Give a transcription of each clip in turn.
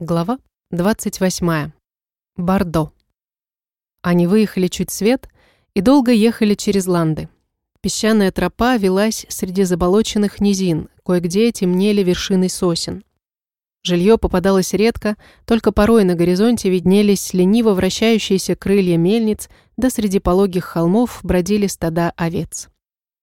Глава 28. Бордо. Они выехали чуть свет и долго ехали через ланды. Песчаная тропа велась среди заболоченных низин, кое-где темнели вершины сосен. Жилье попадалось редко, только порой на горизонте виднелись лениво вращающиеся крылья мельниц, да среди пологих холмов бродили стада овец.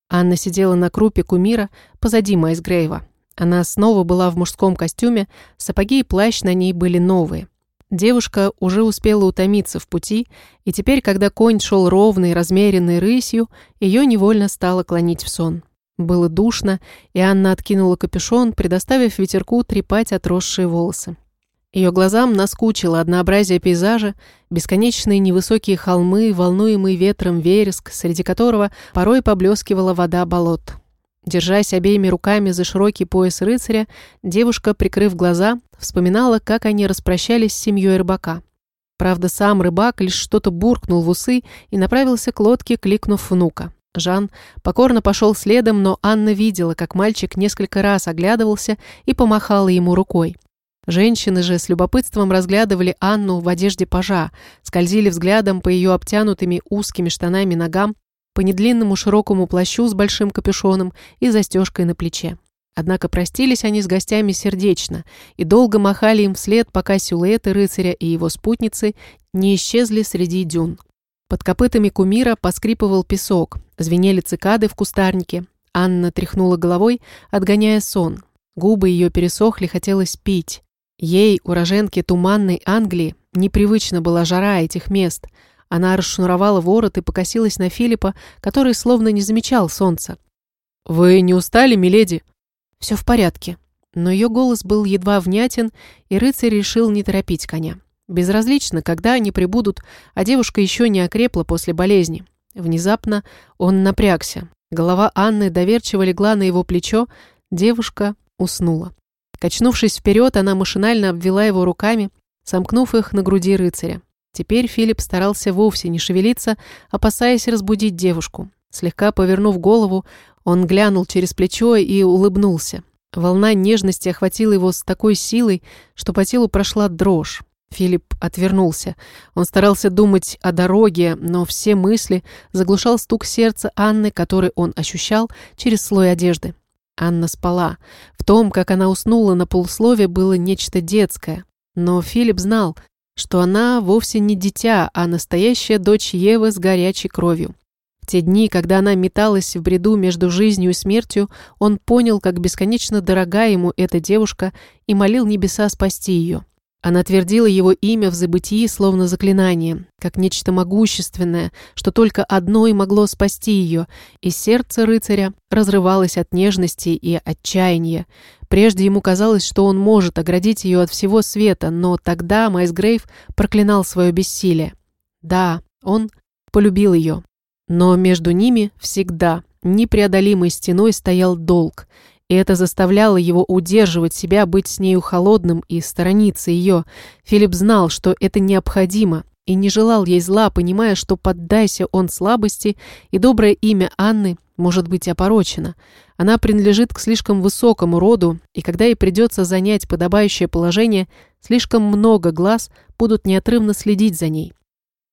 Анна сидела на крупе кумира позади Майсгрейва. Она снова была в мужском костюме, сапоги и плащ на ней были новые. Девушка уже успела утомиться в пути, и теперь, когда конь шел ровной, размеренной рысью, ее невольно стало клонить в сон. Было душно, и Анна откинула капюшон, предоставив ветерку трепать отросшие волосы. Ее глазам наскучило однообразие пейзажа, бесконечные невысокие холмы, волнуемый ветром вереск, среди которого порой поблескивала вода болот. Держась обеими руками за широкий пояс рыцаря, девушка, прикрыв глаза, вспоминала, как они распрощались с семьей рыбака. Правда, сам рыбак лишь что-то буркнул в усы и направился к лодке, кликнув внука. Жан покорно пошел следом, но Анна видела, как мальчик несколько раз оглядывался и помахала ему рукой. Женщины же с любопытством разглядывали Анну в одежде пажа, скользили взглядом по ее обтянутыми узкими штанами ногам, по недлинному широкому плащу с большим капюшоном и застежкой на плече. Однако простились они с гостями сердечно и долго махали им вслед, пока силуэты рыцаря и его спутницы не исчезли среди дюн. Под копытами кумира поскрипывал песок, звенели цикады в кустарнике. Анна тряхнула головой, отгоняя сон. Губы ее пересохли, хотелось пить. Ей, уроженке туманной Англии, непривычна была жара этих мест – она расшнуровала ворот и покосилась на Филиппа, который словно не замечал солнца. «Вы не устали, миледи?» «Все в порядке». Но ее голос был едва внятен, и рыцарь решил не торопить коня. Безразлично, когда они прибудут, а девушка еще не окрепла после болезни. Внезапно он напрягся. Голова Анны доверчиво легла на его плечо, девушка уснула. Качнувшись вперед, она машинально обвела его руками, сомкнув их на груди рыцаря. Теперь Филипп старался вовсе не шевелиться, опасаясь разбудить девушку. Слегка повернув голову, он глянул через плечо и улыбнулся. Волна нежности охватила его с такой силой, что по телу прошла дрожь. Филипп отвернулся. Он старался думать о дороге, но все мысли заглушал стук сердца Анны, который он ощущал через слой одежды. Анна спала. В том, как она уснула на полуслове, было нечто детское. Но Филипп знал, что она вовсе не дитя, а настоящая дочь Евы с горячей кровью. В те дни, когда она металась в бреду между жизнью и смертью, он понял, как бесконечно дорога ему эта девушка и молил небеса спасти ее. Она твердила его имя в забытии, словно заклинание, как нечто могущественное, что только одно и могло спасти ее, и сердце рыцаря разрывалось от нежности и отчаяния. Прежде ему казалось, что он может оградить ее от всего света, но тогда Майс Грейв проклинал свое бессилие. Да, он полюбил ее, но между ними всегда непреодолимой стеной стоял долг – и это заставляло его удерживать себя, быть с нею холодным и сторониться ее. Филипп знал, что это необходимо, и не желал ей зла, понимая, что поддайся он слабости, и доброе имя Анны может быть опорочено. Она принадлежит к слишком высокому роду, и когда ей придется занять подобающее положение, слишком много глаз будут неотрывно следить за ней.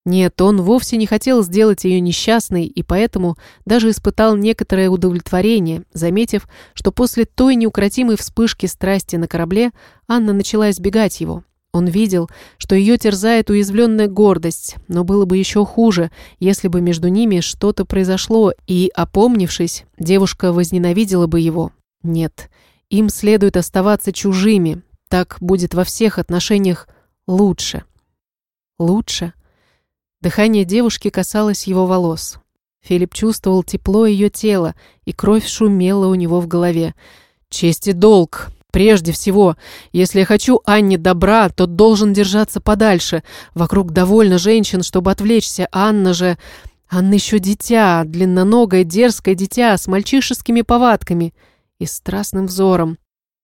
Нет, он вовсе не хотел сделать ее несчастной и поэтому даже испытал некоторое удовлетворение, заметив, что после той неукротимой вспышки страсти на корабле Анна начала избегать его. Он видел, что ее терзает уязвленная гордость, но было бы еще хуже, если бы между ними что-то произошло, и, опомнившись, девушка возненавидела бы его. Нет, им следует оставаться чужими, так будет во всех отношениях лучше. Лучше? Дыхание девушки касалось его волос. Филипп чувствовал тепло ее тела, и кровь шумела у него в голове. «Честь и долг!» Прежде всего, если я хочу Анне добра, то должен держаться подальше. Вокруг довольно женщин, чтобы отвлечься. Анна же... Анна еще дитя, длинноногое, дерзкое дитя с мальчишескими повадками и страстным взором.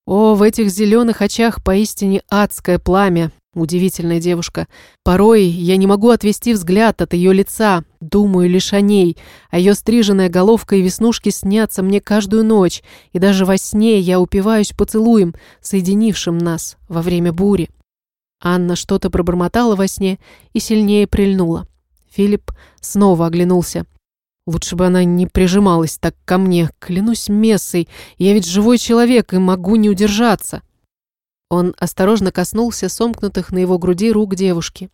О, в этих зеленых очах поистине адское пламя. Удивительная девушка. Порой я не могу отвести взгляд от ее лица, думаю лишь о ней, а ее стриженная головка и веснушки снятся мне каждую ночь, и даже во сне я упиваюсь поцелуем, соединившим нас во время бури. Анна что-то пробормотала во сне и сильнее прильнула. Филипп снова оглянулся. Лучше бы она не прижималась так ко мне. Клянусь мессой, я ведь живой человек и могу не удержаться. Он осторожно коснулся сомкнутых на его груди рук девушки.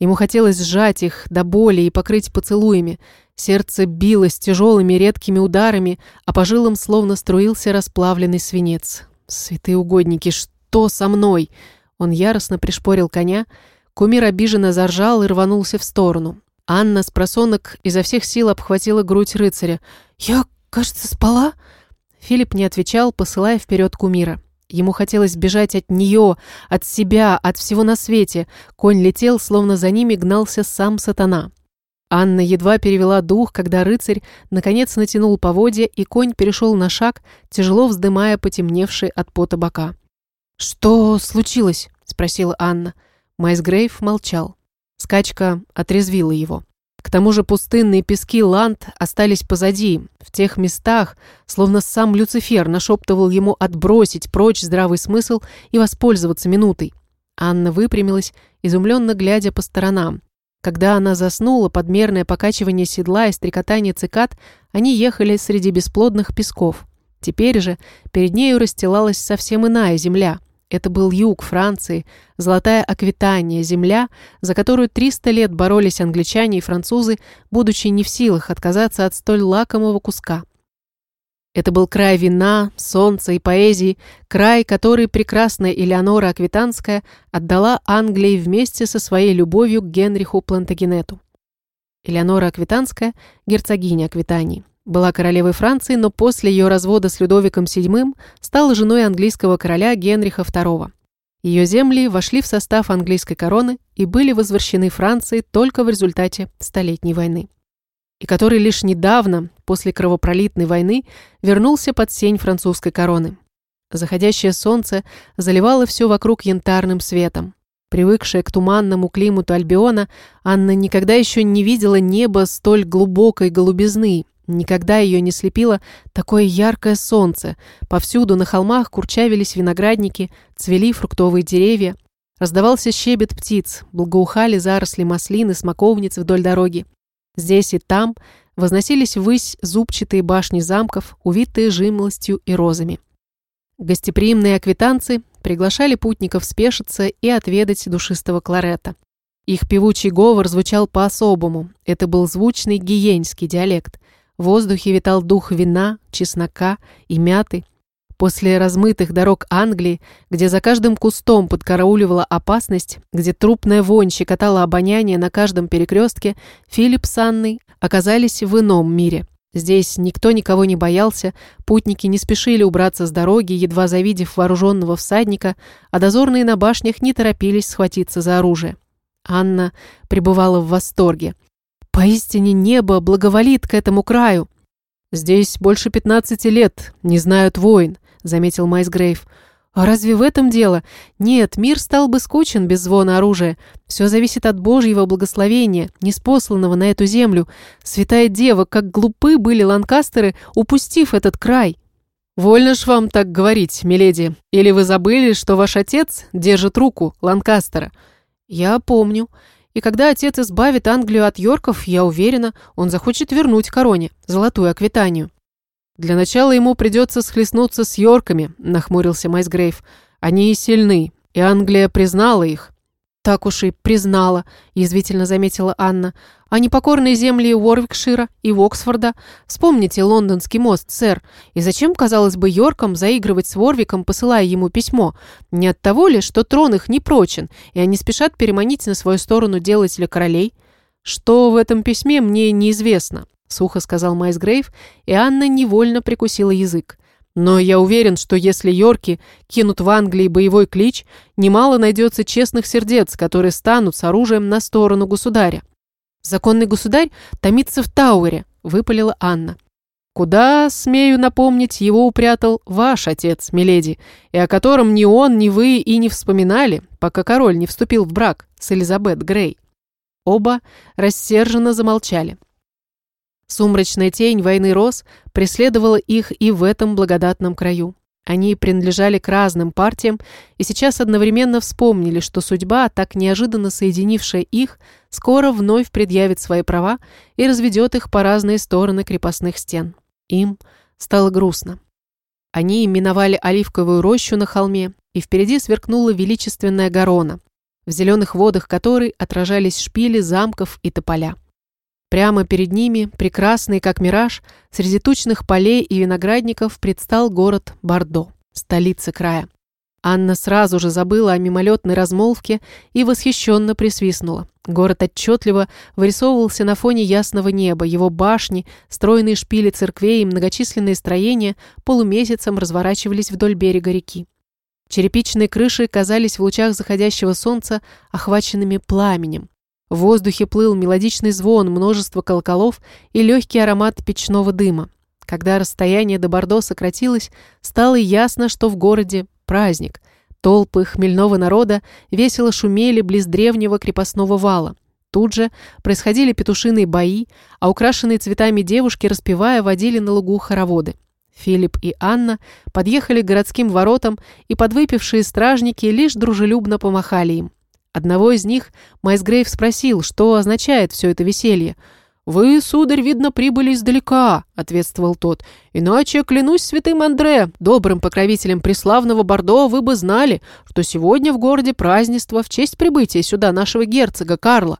Ему хотелось сжать их до боли и покрыть поцелуями. Сердце билось тяжелыми редкими ударами, а по жилам словно струился расплавленный свинец. «Святые угодники, что со мной?» Он яростно пришпорил коня. Кумир обиженно заржал и рванулся в сторону. Анна с просонок изо всех сил обхватила грудь рыцаря. «Я, кажется, спала?» Филипп не отвечал, посылая вперед кумира. Ему хотелось бежать от нее, от себя, от всего на свете. Конь летел, словно за ними гнался сам сатана. Анна едва перевела дух, когда рыцарь наконец натянул поводья, и конь перешел на шаг, тяжело вздымая потемневший от пота бока. «Что случилось?» – спросила Анна. Майс Грейв молчал. Скачка отрезвила его. К тому же пустынные пески Ланд остались позади, в тех местах, словно сам Люцифер нашептывал ему отбросить прочь здравый смысл и воспользоваться минутой. Анна выпрямилась, изумленно глядя по сторонам. Когда она заснула, подмерное покачивание седла и стрекотание цикад, они ехали среди бесплодных песков. Теперь же перед нею расстилалась совсем иная земля – это был юг Франции, золотая Аквитания, земля, за которую 300 лет боролись англичане и французы, будучи не в силах отказаться от столь лакомого куска. Это был край вина, солнца и поэзии, край, который прекрасная Элеонора Аквитанская отдала Англии вместе со своей любовью к Генриху Плантагенету. Элеонора Аквитанская – герцогиня Аквитании. Была королевой Франции, но после ее развода с Людовиком VII стала женой английского короля Генриха II. Ее земли вошли в состав английской короны и были возвращены Франции только в результате Столетней войны. И который лишь недавно, после кровопролитной войны, вернулся под сень французской короны. Заходящее солнце заливало все вокруг янтарным светом. Привыкшая к туманному климату Альбиона, Анна никогда еще не видела неба столь глубокой голубизны, Никогда ее не слепило такое яркое солнце. Повсюду на холмах курчавились виноградники, цвели фруктовые деревья. Раздавался щебет птиц, благоухали заросли маслины, смоковниц вдоль дороги. Здесь и там возносились ввысь зубчатые башни замков, увитые жимлостью и розами. Гостеприимные аквитанцы приглашали путников спешиться и отведать душистого кларета. Их певучий говор звучал по-особому. Это был звучный гиенский диалект. В воздухе витал дух вина, чеснока и мяты. После размытых дорог Англии, где за каждым кустом подкарауливала опасность, где трупная вонь щекотала обоняние на каждом перекрестке, Филипп с Анной оказались в ином мире. Здесь никто никого не боялся, путники не спешили убраться с дороги, едва завидев вооруженного всадника, а дозорные на башнях не торопились схватиться за оружие. Анна пребывала в восторге. Поистине небо благоволит к этому краю. Здесь больше пятнадцати лет, не знают войн, заметил Майсгрейв. А разве в этом дело? Нет, мир стал бы скучен без звона оружия. Все зависит от Божьего благословения, неспосланного на эту землю. Святая Дева, как глупы были ланкастеры, упустив этот край. «Вольно ж вам так говорить, миледи. Или вы забыли, что ваш отец держит руку Ланкастера?» «Я помню. И когда отец избавит Англию от Йорков, я уверена, он захочет вернуть короне золотую аквитанию. «Для начала ему придется схлестнуться с Йорками», – нахмурился Майсгрейв. «Они и сильны, и Англия признала их. «Так уж и признала», – язвительно заметила Анна. «А непокорные земли Уорвикшира и Оксфорда? Вспомните лондонский мост, сэр. И зачем, казалось бы, Йоркам заигрывать с Ворвиком, посылая ему письмо? Не от того ли, что трон их не прочен, и они спешат переманить на свою сторону делателя королей? Что в этом письме, мне неизвестно», – сухо сказал Майс Грейв, и Анна невольно прикусила язык. Но я уверен, что если Йорки кинут в Англии боевой клич, немало найдется честных сердец, которые станут с оружием на сторону государя. «Законный государь томится в Тауэре», — выпалила Анна. «Куда, смею напомнить, его упрятал ваш отец, миледи, и о котором ни он, ни вы и не вспоминали, пока король не вступил в брак с Элизабет Грей». Оба рассерженно замолчали. Сумрачная тень войны роз преследовала их и в этом благодатном краю. Они принадлежали к разным партиям и сейчас одновременно вспомнили, что судьба, так неожиданно соединившая их, скоро вновь предъявит свои права и разведет их по разные стороны крепостных стен. Им стало грустно. Они миновали оливковую рощу на холме, и впереди сверкнула величественная горона, в зеленых водах которой отражались шпили замков и тополя. Прямо перед ними, прекрасный как мираж, среди тучных полей и виноградников предстал город Бордо, столица края. Анна сразу же забыла о мимолетной размолвке и восхищенно присвистнула. Город отчетливо вырисовывался на фоне ясного неба, его башни, стройные шпили церквей и многочисленные строения полумесяцем разворачивались вдоль берега реки. Черепичные крыши казались в лучах заходящего солнца охваченными пламенем. В воздухе плыл мелодичный звон множества колоколов и легкий аромат печного дыма. Когда расстояние до Бордо сократилось, стало ясно, что в городе праздник. Толпы хмельного народа весело шумели близ древнего крепостного вала. Тут же происходили петушиные бои, а украшенные цветами девушки, распевая, водили на лугу хороводы. Филипп и Анна подъехали к городским воротам, и подвыпившие стражники лишь дружелюбно помахали им. Одного из них Майсгрейв спросил, что означает все это веселье. «Вы, сударь, видно, прибыли издалека», — ответствовал тот. «Иначе, клянусь святым Андре, добрым покровителем преславного Бордо, вы бы знали, что сегодня в городе празднество в честь прибытия сюда нашего герцога Карла».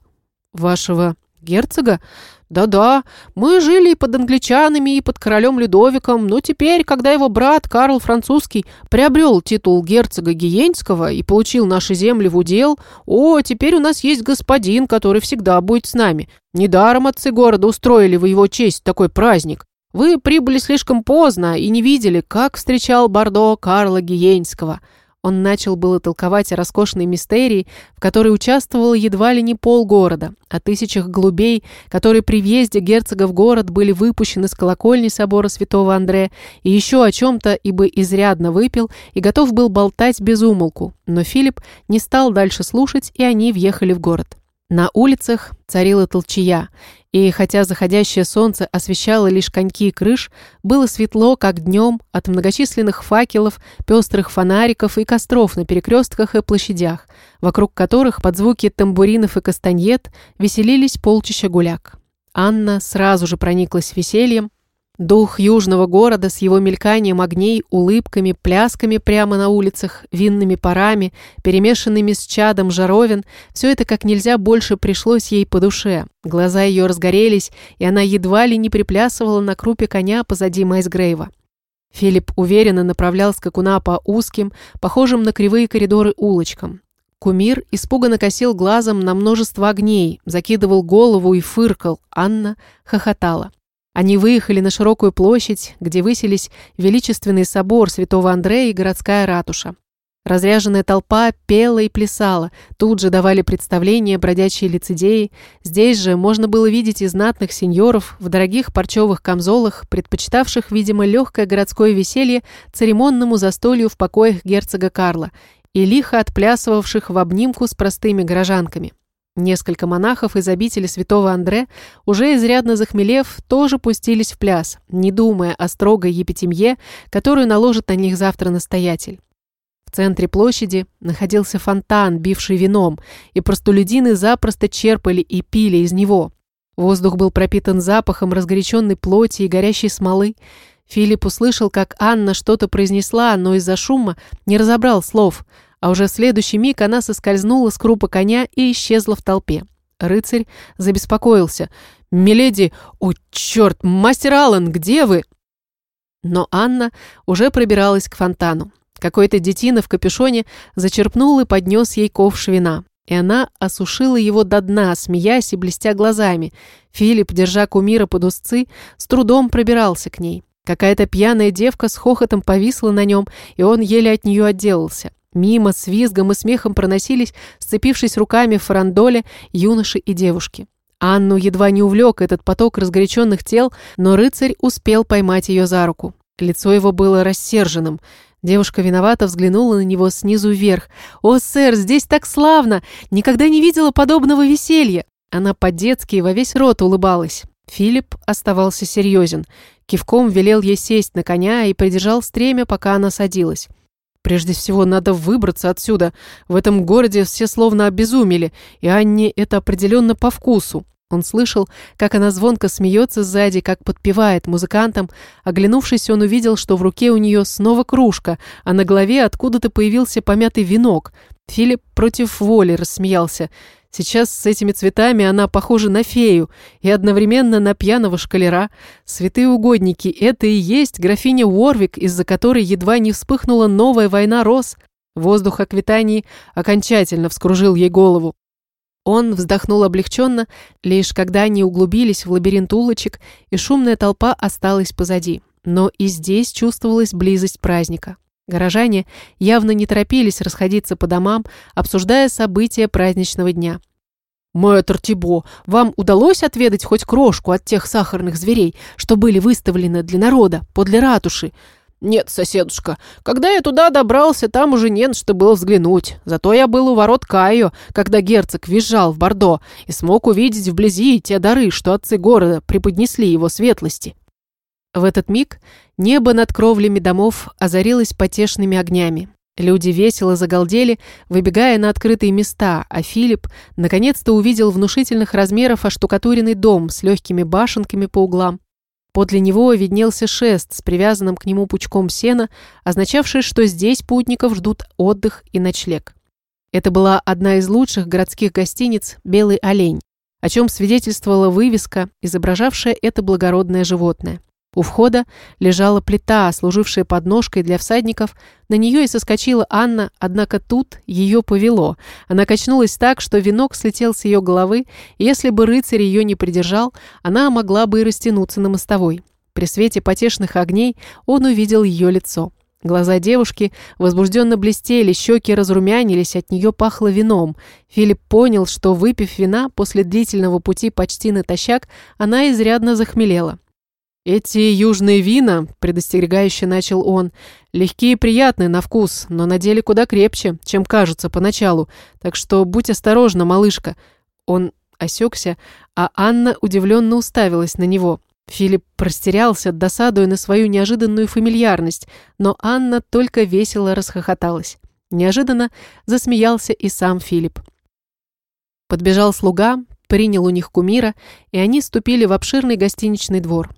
«Вашего герцога?» «Да-да, мы жили и под англичанами, и под королем Людовиком, но теперь, когда его брат Карл Французский приобрел титул герцога Гиенского и получил наши земли в удел, о, теперь у нас есть господин, который всегда будет с нами. Недаром отцы города устроили в его честь такой праздник. Вы прибыли слишком поздно и не видели, как встречал Бордо Карла Гиенского». Он начал было толковать о роскошной мистерии, в которой участвовало едва ли не полгорода, о тысячах голубей, которые при въезде герцога в город были выпущены с колокольни собора святого Андрея, и еще о чем-то, ибо изрядно выпил и готов был болтать без умолку. Но Филипп не стал дальше слушать, и они въехали в город. На улицах царила толчая, и хотя заходящее солнце освещало лишь коньки и крыш, было светло, как днем, от многочисленных факелов, пестрых фонариков и костров на перекрестках и площадях, вокруг которых под звуки тамбуринов и кастаньет веселились полчища гуляк. Анна сразу же прониклась весельем, Дух южного города с его мельканием огней, улыбками, плясками прямо на улицах, винными парами, перемешанными с чадом жаровин, все это как нельзя больше пришлось ей по душе. Глаза ее разгорелись, и она едва ли не приплясывала на крупе коня позади Майсгрейва. Филипп уверенно направлял скакуна по узким, похожим на кривые коридоры улочкам. Кумир испуганно косил глазом на множество огней, закидывал голову и фыркал. Анна хохотала. Они выехали на широкую площадь, где высились величественный собор святого Андрея и городская ратуша. Разряженная толпа пела и плясала, тут же давали представления бродячие лицедеи. Здесь же можно было видеть и знатных сеньоров в дорогих парчевых камзолах, предпочитавших, видимо, легкое городское веселье церемонному застолью в покоях герцога Карла и лихо отплясывавших в обнимку с простыми горожанками. Несколько монахов из обители святого Андре, уже изрядно захмелев, тоже пустились в пляс, не думая о строгой епитемье, которую наложит на них завтра настоятель. В центре площади находился фонтан, бивший вином, и простолюдины запросто черпали и пили из него. Воздух был пропитан запахом разгоряченной плоти и горящей смолы. Филипп услышал, как Анна что-то произнесла, но из-за шума не разобрал слов – а уже в следующий миг она соскользнула с крупа коня и исчезла в толпе. Рыцарь забеспокоился. «Миледи! О, черт! Мастер Аллен, где вы?» Но Анна уже пробиралась к фонтану. Какой-то детина в капюшоне зачерпнул и поднес ей ковш вина. И она осушила его до дна, смеясь и блестя глазами. Филипп, держа кумира под узцы, с трудом пробирался к ней. Какая-то пьяная девка с хохотом повисла на нем, и он еле от нее отделался. Мимо с визгом и смехом проносились, сцепившись руками в фарандоле, юноши и девушки. Анну едва не увлек этот поток разгоряченных тел, но рыцарь успел поймать ее за руку. Лицо его было рассерженным. Девушка виновато взглянула на него снизу вверх. «О, сэр, здесь так славно! Никогда не видела подобного веселья!» Она по-детски во весь рот улыбалась. Филипп оставался серьезен. Кивком велел ей сесть на коня и придержал стремя, пока она садилась. Прежде всего, надо выбраться отсюда. В этом городе все словно обезумели, и Анне это определенно по вкусу. Он слышал, как она звонко смеется сзади, как подпевает музыкантам. Оглянувшись, он увидел, что в руке у нее снова кружка, а на голове откуда-то появился помятый венок. Филипп против воли рассмеялся. Сейчас с этими цветами она похожа на фею и одновременно на пьяного шкалера. Святые угодники, это и есть графиня Уорвик, из-за которой едва не вспыхнула новая война роз. Воздух Аквитании окончательно вскружил ей голову. Он вздохнул облегченно, лишь когда они углубились в лабиринт улочек, и шумная толпа осталась позади. Но и здесь чувствовалась близость праздника. Горожане явно не торопились расходиться по домам, обсуждая события праздничного дня. «Мэтр Тибо, вам удалось отведать хоть крошку от тех сахарных зверей, что были выставлены для народа подле ратуши?» «Нет, соседушка, когда я туда добрался, там уже не на что было взглянуть. Зато я был у ворот Кайо, когда герцог визжал в Бордо и смог увидеть вблизи те дары, что отцы города преподнесли его светлости». В этот миг небо над кровлями домов озарилось потешными огнями. Люди весело загалдели, выбегая на открытые места, а Филипп наконец-то увидел внушительных размеров оштукатуренный дом с легкими башенками по углам. Подле него виднелся шест с привязанным к нему пучком сена, означавший, что здесь путников ждут отдых и ночлег. Это была одна из лучших городских гостиниц «Белый олень», о чем свидетельствовала вывеска, изображавшая это благородное животное. У входа лежала плита, служившая подножкой для всадников. На нее и соскочила Анна, однако тут ее повело. Она качнулась так, что венок слетел с ее головы, если бы рыцарь ее не придержал, она могла бы и растянуться на мостовой. При свете потешных огней он увидел ее лицо. Глаза девушки возбужденно блестели, щеки разрумянились, от нее пахло вином. Филипп понял, что, выпив вина после длительного пути почти натощак, она изрядно захмелела. «Эти южные вина», — предостерегающе начал он, — «легкие и приятные на вкус, но на деле куда крепче, чем кажется поначалу, так что будь осторожна, малышка». Он осекся, а Анна удивленно уставилась на него. Филипп простерялся, досадуя на свою неожиданную фамильярность, но Анна только весело расхохоталась. Неожиданно засмеялся и сам Филипп. Подбежал слуга, принял у них кумира, и они ступили в обширный гостиничный двор.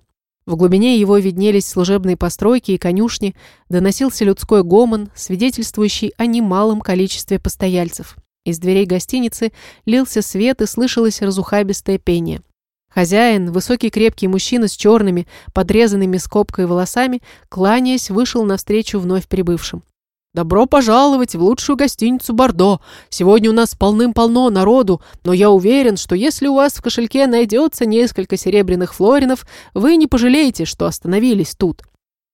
В глубине его виднелись служебные постройки и конюшни, доносился людской гомон, свидетельствующий о немалом количестве постояльцев. Из дверей гостиницы лился свет и слышалось разухабистое пение. Хозяин, высокий крепкий мужчина с черными, подрезанными скобкой волосами, кланяясь, вышел навстречу вновь прибывшим. «Добро пожаловать в лучшую гостиницу Бордо. Сегодня у нас полным-полно народу, но я уверен, что если у вас в кошельке найдется несколько серебряных флоринов, вы не пожалеете, что остановились тут».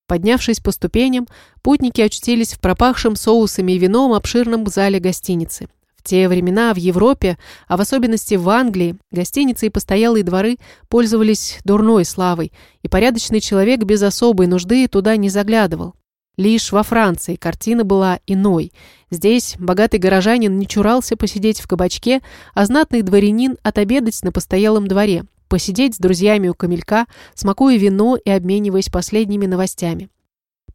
Поднявшись по ступеням, путники очутились в пропахшем соусами и вином обширном зале гостиницы. В те времена в Европе, а в особенности в Англии, гостиницы и постоялые дворы пользовались дурной славой, и порядочный человек без особой нужды туда не заглядывал. Лишь во Франции картина была иной. Здесь богатый горожанин не чурался посидеть в кабачке, а знатный дворянин отобедать на постоялом дворе, посидеть с друзьями у камелька, смакуя вино и обмениваясь последними новостями.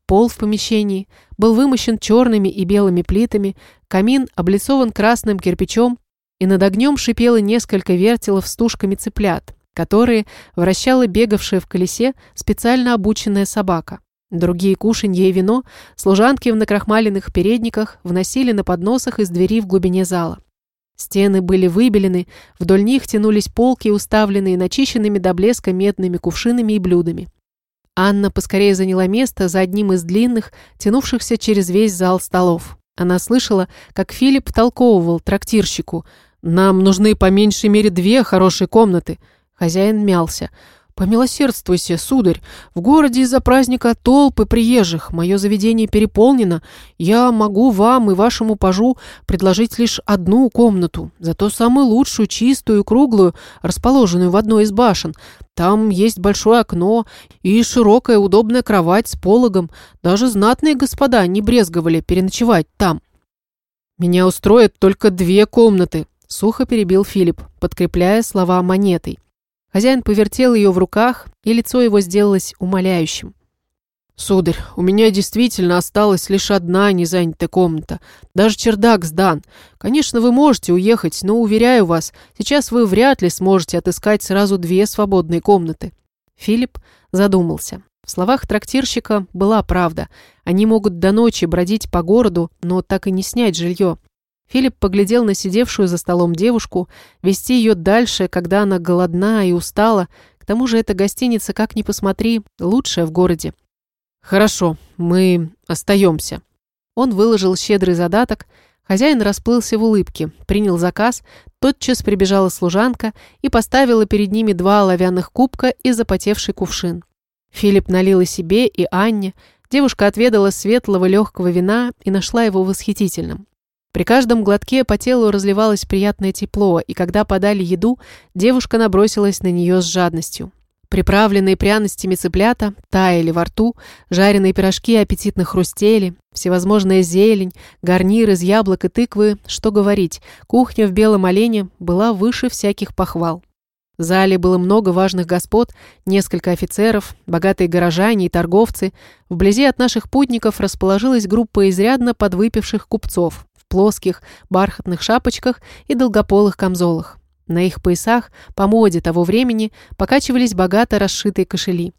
Пол в помещении был вымощен черными и белыми плитами, камин облицован красным кирпичом, и над огнем шипело несколько вертелов с тушками цыплят, которые вращала бегавшая в колесе специально обученная собака. Другие кушанья и вино служанки в накрахмаленных передниках вносили на подносах из двери в глубине зала. Стены были выбелены, вдоль них тянулись полки, уставленные начищенными до блеска медными кувшинами и блюдами. Анна поскорее заняла место за одним из длинных, тянувшихся через весь зал столов. Она слышала, как Филипп толковывал трактирщику. «Нам нужны по меньшей мере две хорошие комнаты». Хозяин мялся – «Помилосердствуйся, сударь, в городе из-за праздника толпы приезжих, мое заведение переполнено, я могу вам и вашему пажу предложить лишь одну комнату, зато самую лучшую, чистую круглую, расположенную в одной из башен. Там есть большое окно и широкая удобная кровать с пологом, даже знатные господа не брезговали переночевать там». «Меня устроят только две комнаты», — сухо перебил Филипп, подкрепляя слова монетой. Хозяин повертел ее в руках, и лицо его сделалось умоляющим. «Сударь, у меня действительно осталась лишь одна незанятая комната. Даже чердак сдан. Конечно, вы можете уехать, но, уверяю вас, сейчас вы вряд ли сможете отыскать сразу две свободные комнаты». Филипп задумался. В словах трактирщика была правда. Они могут до ночи бродить по городу, но так и не снять жилье. Филипп поглядел на сидевшую за столом девушку. Вести ее дальше, когда она голодна и устала. К тому же эта гостиница, как ни посмотри, лучшая в городе. «Хорошо, мы остаемся». Он выложил щедрый задаток. Хозяин расплылся в улыбке, принял заказ, тотчас прибежала служанка и поставила перед ними два оловянных кубка и запотевший кувшин. Филипп налил и себе, и Анне. Девушка отведала светлого легкого вина и нашла его восхитительным. При каждом глотке по телу разливалось приятное тепло, и когда подали еду, девушка набросилась на нее с жадностью. Приправленные пряностями цыплята таяли во рту, жареные пирожки аппетитно хрустели, всевозможная зелень, гарнир из яблок и тыквы, что говорить, кухня в белом олене была выше всяких похвал. В зале было много важных господ, несколько офицеров, богатые горожане и торговцы. Вблизи от наших путников расположилась группа изрядно подвыпивших купцов плоских бархатных шапочках и долгополых камзолах. На их поясах, по моде того времени, покачивались богато расшитые кошели.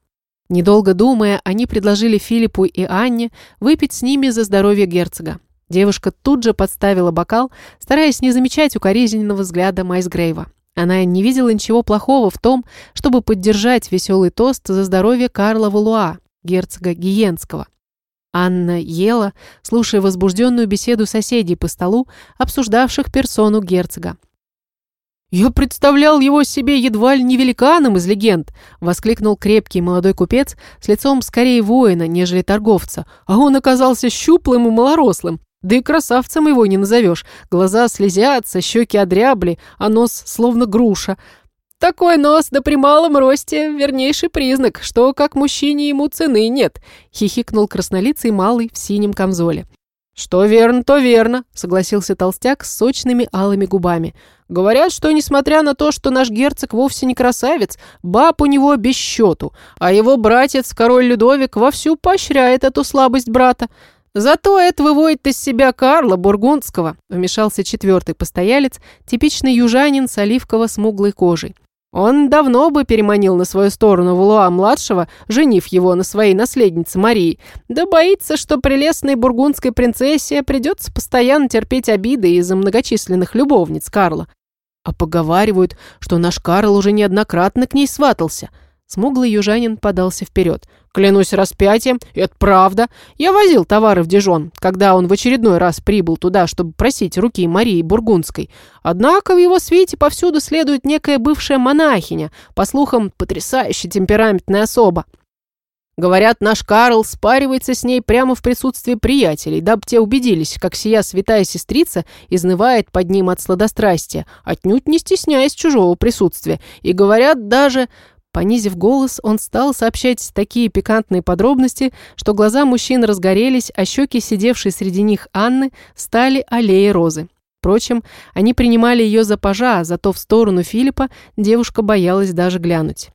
Недолго думая, они предложили Филиппу и Анне выпить с ними за здоровье герцога. Девушка тут же подставила бокал, стараясь не замечать укоризненного взгляда Майсгрейва. Она не видела ничего плохого в том, чтобы поддержать веселый тост за здоровье Карла Валуа, герцога Гиенского. Анна ела, слушая возбужденную беседу соседей по столу, обсуждавших персону герцога. «Я представлял его себе едва ли не великаном из легенд!» — воскликнул крепкий молодой купец с лицом скорее воина, нежели торговца, а он оказался щуплым и малорослым. Да и красавцем его не назовешь. Глаза слезятся, щеки одрябли, а нос словно груша. Такой нос да при росте — вернейший признак, что как мужчине ему цены нет, — хихикнул краснолицый малый в синем камзоле. «Что верно, то верно», — согласился толстяк с сочными алыми губами. «Говорят, что, несмотря на то, что наш герцог вовсе не красавец, баб у него без счету, а его братец, король Людовик, вовсю поощряет эту слабость брата. Зато это выводит из себя Карла Бургундского», — вмешался четвертый постоялец, типичный южанин с оливково-смуглой кожей. Он давно бы переманил на свою сторону Валуа-младшего, женив его на своей наследнице Марии, да боится, что прелестной бургундской принцессе придется постоянно терпеть обиды из-за многочисленных любовниц Карла. А поговаривают, что наш Карл уже неоднократно к ней сватался – Смуглый южанин подался вперед. «Клянусь распятием, это правда. Я возил товары в Дижон, когда он в очередной раз прибыл туда, чтобы просить руки Марии Бургундской. Однако в его свете повсюду следует некая бывшая монахиня, по слухам, потрясающе темпераментная особа. Говорят, наш Карл спаривается с ней прямо в присутствии приятелей, дабы те убедились, как сия святая сестрица изнывает под ним от сладострастия, отнюдь не стесняясь чужого присутствия. И говорят даже... Понизив голос, он стал сообщать такие пикантные подробности, что глаза мужчин разгорелись, а щеки, сидевшей среди них Анны, стали аллеей розы. Впрочем, они принимали ее за пажа, зато в сторону Филиппа девушка боялась даже глянуть.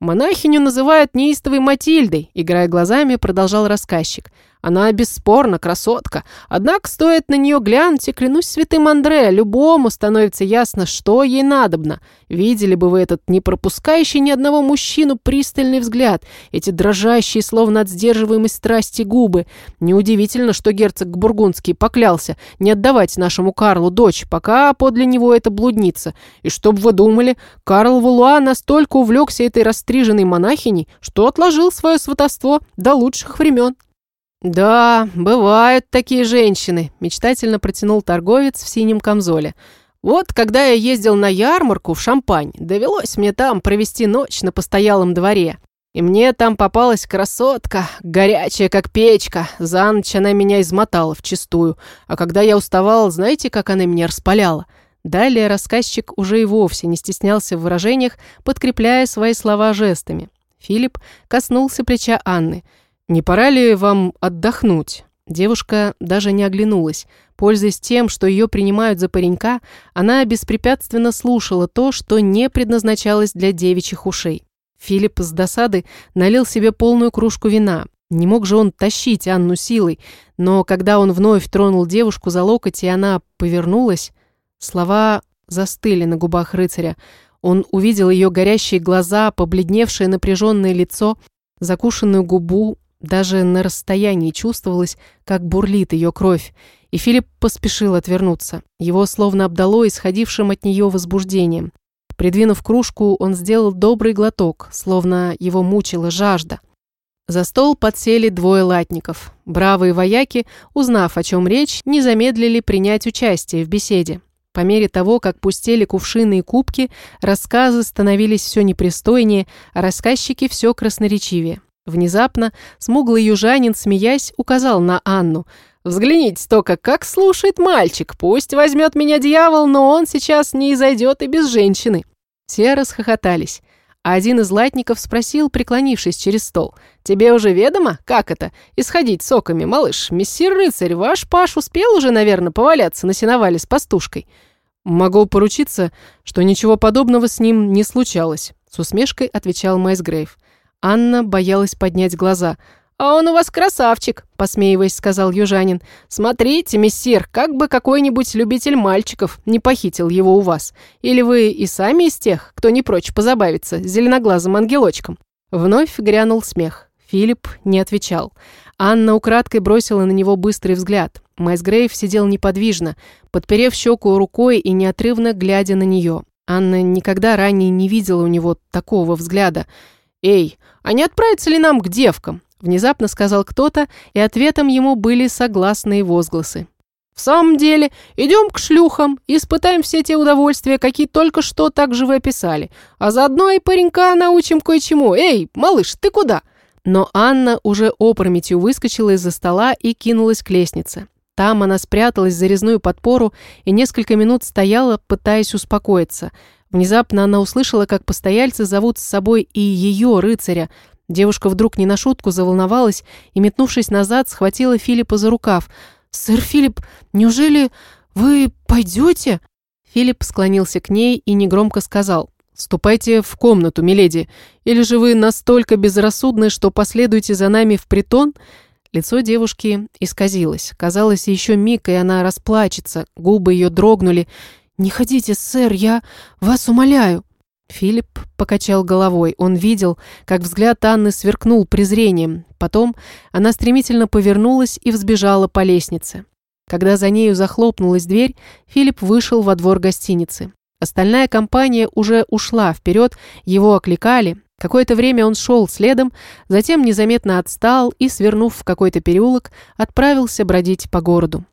«Монахиню называют неистовой Матильдой», — играя глазами, продолжал рассказчик. Она бесспорно красотка. Однако стоит на нее глянуть, и клянусь святым Андре, любому становится ясно, что ей надобно. Видели бы вы этот не пропускающий ни одного мужчину пристальный взгляд, эти дрожащие, словно от сдерживаемой страсти губы. Неудивительно, что герцог Бургундский поклялся не отдавать нашему Карлу дочь, пока подле него эта блудница. И что бы вы думали, Карл Валуа настолько увлекся этой растриженной монахиней, что отложил свое сватовство до лучших времен. «Да, бывают такие женщины», – мечтательно протянул торговец в синем камзоле. «Вот, когда я ездил на ярмарку в Шампань, довелось мне там провести ночь на постоялом дворе. И мне там попалась красотка, горячая, как печка. За ночь она меня измотала вчистую. А когда я уставал, знаете, как она меня распаляла?» Далее рассказчик уже и вовсе не стеснялся в выражениях, подкрепляя свои слова жестами. Филипп коснулся плеча Анны – «Не пора ли вам отдохнуть?» Девушка даже не оглянулась. Пользуясь тем, что ее принимают за паренька, она беспрепятственно слушала то, что не предназначалось для девичьих ушей. Филипп с досады налил себе полную кружку вина. Не мог же он тащить Анну силой, но когда он вновь тронул девушку за локоть, и она повернулась, слова застыли на губах рыцаря. Он увидел ее горящие глаза, побледневшее напряженное лицо, закушенную губу, даже на расстоянии чувствовалось, как бурлит ее кровь, и Филипп поспешил отвернуться. Его словно обдало исходившим от нее возбуждением. Придвинув кружку, он сделал добрый глоток, словно его мучила жажда. За стол подсели двое латников. Бравые вояки, узнав, о чем речь, не замедлили принять участие в беседе. По мере того, как пустели кувшины и кубки, рассказы становились все непристойнее, а рассказчики все красноречивее. Внезапно смуглый южанин, смеясь, указал на Анну. «Взгляните только, как слушает мальчик. Пусть возьмет меня дьявол, но он сейчас не изойдет и без женщины». Все расхохотались. А один из латников спросил, преклонившись через стол. «Тебе уже ведомо, как это, исходить соками, малыш? Мессир рыцарь, ваш паш успел уже, наверное, поваляться на сеновале с пастушкой?» «Могу поручиться, что ничего подобного с ним не случалось», с усмешкой отвечал Майсгрейв. Анна боялась поднять глаза. «А он у вас красавчик», – посмеиваясь, сказал южанин. «Смотрите, мессир, как бы какой-нибудь любитель мальчиков не похитил его у вас. Или вы и сами из тех, кто не прочь позабавиться зеленоглазым ангелочком?» Вновь грянул смех. Филипп не отвечал. Анна украдкой бросила на него быстрый взгляд. Майсгрейв сидел неподвижно, подперев щеку рукой и неотрывно глядя на нее. Анна никогда ранее не видела у него такого взгляда – «Эй, а не отправиться ли нам к девкам?» Внезапно сказал кто-то, и ответом ему были согласные возгласы. «В самом деле, идем к шлюхам и испытаем все те удовольствия, какие только что так же вы описали. А заодно и паренька научим кое-чему. Эй, малыш, ты куда?» Но Анна уже опрометью выскочила из-за стола и кинулась к лестнице. Там она спряталась за резную подпору и несколько минут стояла, пытаясь успокоиться – Внезапно она услышала, как постояльцы зовут с собой и ее, рыцаря. Девушка вдруг не на шутку заволновалась и, метнувшись назад, схватила Филиппа за рукав. «Сэр Филипп, неужели вы пойдете?» Филипп склонился к ней и негромко сказал. «Ступайте в комнату, миледи. Или же вы настолько безрассудны, что последуете за нами в притон?» Лицо девушки исказилось. Казалось, еще миг, и она расплачется. Губы ее дрогнули. «Не ходите, сэр, я вас умоляю». Филипп покачал головой. Он видел, как взгляд Анны сверкнул презрением. Потом она стремительно повернулась и взбежала по лестнице. Когда за нею захлопнулась дверь, Филипп вышел во двор гостиницы. Остальная компания уже ушла вперед, его окликали. Какое-то время он шел следом, затем незаметно отстал и, свернув в какой-то переулок, отправился бродить по городу.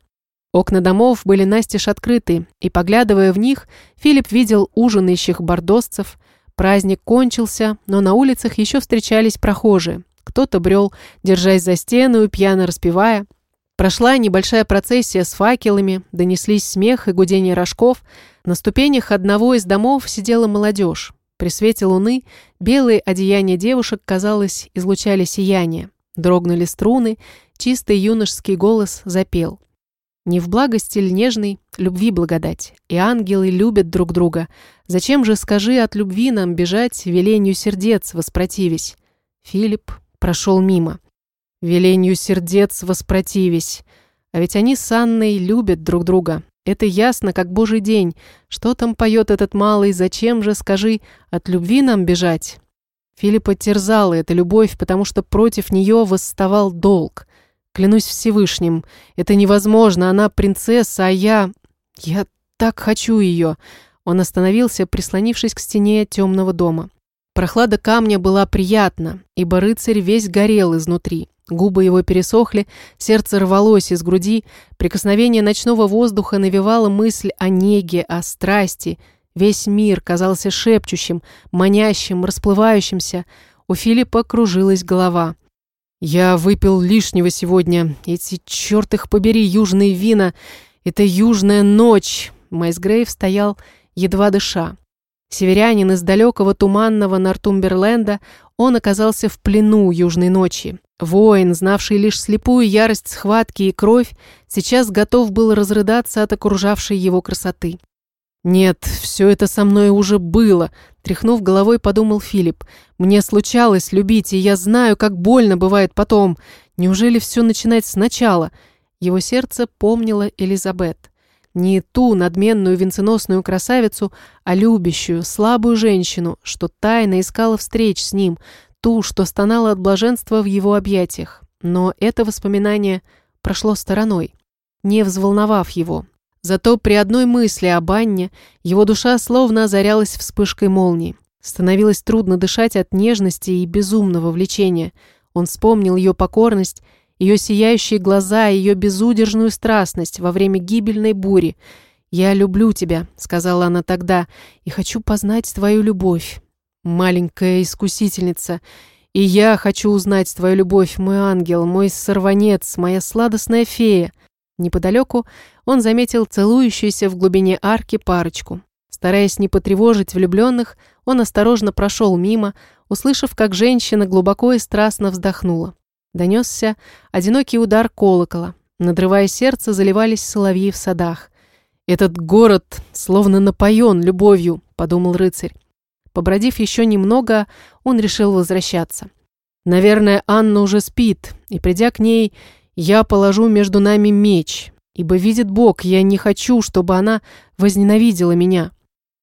Окна домов были настежь открыты, и, поглядывая в них, Филипп видел ужинающих бордосцев. Праздник кончился, но на улицах еще встречались прохожие. Кто-то брел, держась за стену и пьяно распевая. Прошла небольшая процессия с факелами, донеслись смех и гудение рожков. На ступенях одного из домов сидела молодежь. При свете луны белые одеяния девушек, казалось, излучали сияние. Дрогнули струны, чистый юношеский голос запел. Не в благости ль нежной, любви благодать. И ангелы любят друг друга. Зачем же, скажи, от любви нам бежать, велению сердец воспротивись? Филипп прошел мимо. Велению сердец воспротивись. А ведь они с Анной любят друг друга. Это ясно, как божий день. Что там поет этот малый, зачем же, скажи, от любви нам бежать? Филиппа терзала эта любовь, потому что против нее восставал долг. Клянусь Всевышним, это невозможно, она принцесса, а я... Я так хочу ее. Он остановился, прислонившись к стене темного дома. Прохлада камня была приятна, ибо рыцарь весь горел изнутри. Губы его пересохли, сердце рвалось из груди, прикосновение ночного воздуха навевало мысль о неге, о страсти. Весь мир казался шепчущим, манящим, расплывающимся. У Филиппа кружилась голова. Я выпил лишнего сегодня. Эти, черт их побери, южные вина. Это южная ночь. Майсгрейв стоял, едва дыша. Северянин из далекого туманного Нортумберленда, он оказался в плену южной ночи. Воин, знавший лишь слепую ярость схватки и кровь, сейчас готов был разрыдаться от окружавшей его красоты. «Нет, все это со мной уже было», — тряхнув головой, подумал Филипп. «Мне случалось любить, и я знаю, как больно бывает потом. Неужели все начинать сначала?» Его сердце помнило Элизабет. Не ту надменную венценосную красавицу, а любящую, слабую женщину, что тайно искала встреч с ним, ту, что стонала от блаженства в его объятиях. Но это воспоминание прошло стороной, не взволновав его. Зато при одной мысли об Анне его душа словно озарялась вспышкой молнии. Становилось трудно дышать от нежности и безумного влечения. Он вспомнил ее покорность ее сияющие глаза, ее безудержную страстность во время гибельной бури. «Я люблю тебя», — сказала она тогда, — «и хочу познать твою любовь, маленькая искусительница. И я хочу узнать твою любовь, мой ангел, мой сорванец, моя сладостная фея». Неподалеку он заметил целующуюся в глубине арки парочку. Стараясь не потревожить влюбленных, он осторожно прошел мимо, услышав, как женщина глубоко и страстно вздохнула. Донесся одинокий удар колокола. Надрывая сердце, заливались соловьи в садах. «Этот город словно напоен любовью», — подумал рыцарь. Побродив еще немного, он решил возвращаться. «Наверное, Анна уже спит, и, придя к ней, я положу между нами меч, ибо видит Бог, я не хочу, чтобы она возненавидела меня».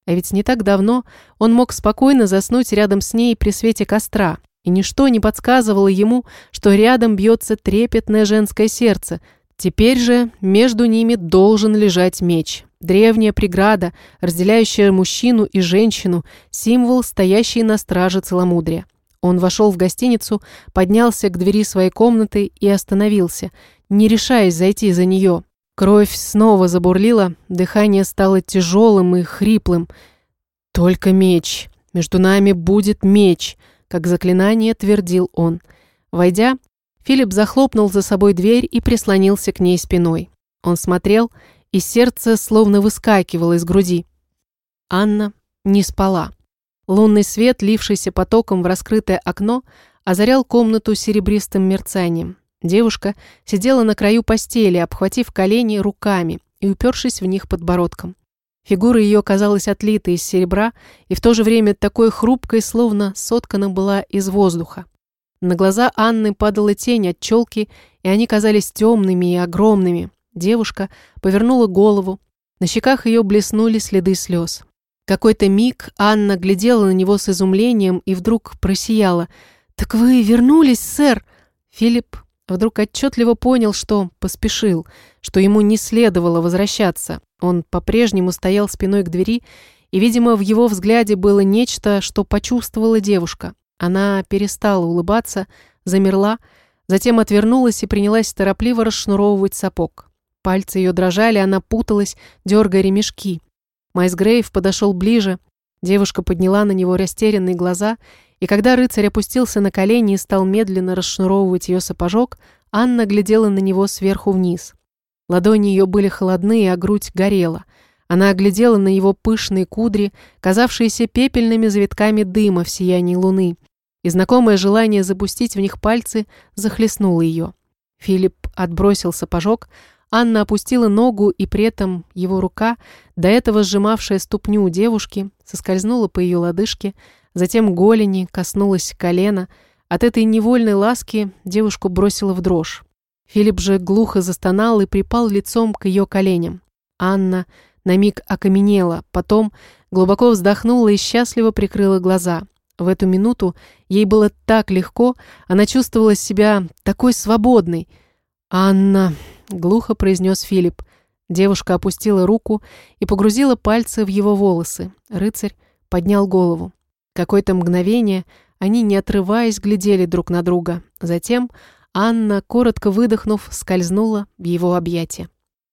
А ведь не так давно он мог спокойно заснуть рядом с ней при свете костра, и ничто не подсказывало ему, что рядом бьется трепетное женское сердце. Теперь же между ними должен лежать меч. Древняя преграда, разделяющая мужчину и женщину, символ, стоящий на страже целомудрия. Он вошел в гостиницу, поднялся к двери своей комнаты и остановился, не решаясь зайти за нее. Кровь снова забурлила, дыхание стало тяжелым и хриплым. «Только меч. Между нами будет меч», как заклинание твердил он. Войдя, Филипп захлопнул за собой дверь и прислонился к ней спиной. Он смотрел, и сердце словно выскакивало из груди. Анна не спала. Лунный свет, лившийся потоком в раскрытое окно, озарял комнату серебристым мерцанием. Девушка сидела на краю постели, обхватив колени руками и упершись в них подбородком. Фигура ее казалась отлитой из серебра и в то же время такой хрупкой, словно соткана была из воздуха. На глаза Анны падала тень от челки, и они казались темными и огромными. Девушка повернула голову. На щеках ее блеснули следы слез. Какой-то миг Анна глядела на него с изумлением и вдруг просияла. «Так вы вернулись, сэр?» Филипп вдруг отчетливо понял, что поспешил, что ему не следовало возвращаться. Он по-прежнему стоял спиной к двери, и, видимо, в его взгляде было нечто, что почувствовала девушка. Она перестала улыбаться, замерла, затем отвернулась и принялась торопливо расшнуровывать сапог. Пальцы ее дрожали, она путалась, дергая ремешки. Майс Грейв подошел ближе. Девушка подняла на него растерянные глаза, и когда рыцарь опустился на колени и стал медленно расшнуровывать ее сапожок, Анна глядела на него сверху вниз. Ладони ее были холодны, а грудь горела. Она оглядела на его пышные кудри, казавшиеся пепельными завитками дыма в сиянии луны, и знакомое желание запустить в них пальцы захлестнуло ее. Филипп отбросил сапожок, Анна опустила ногу, и при этом его рука, до этого сжимавшая ступню девушки, соскользнула по ее лодыжке, затем голени, коснулась колена. От этой невольной ласки девушку бросила в дрожь. Филипп же глухо застонал и припал лицом к ее коленям. Анна на миг окаменела, потом глубоко вздохнула и счастливо прикрыла глаза. В эту минуту ей было так легко, она чувствовала себя такой свободной. «Анна», — глухо произнес Филипп. Девушка опустила руку и погрузила пальцы в его волосы. Рыцарь поднял голову. Какое-то мгновение они, не отрываясь, глядели друг на друга. Затем Анна, коротко выдохнув, скользнула в его объятия.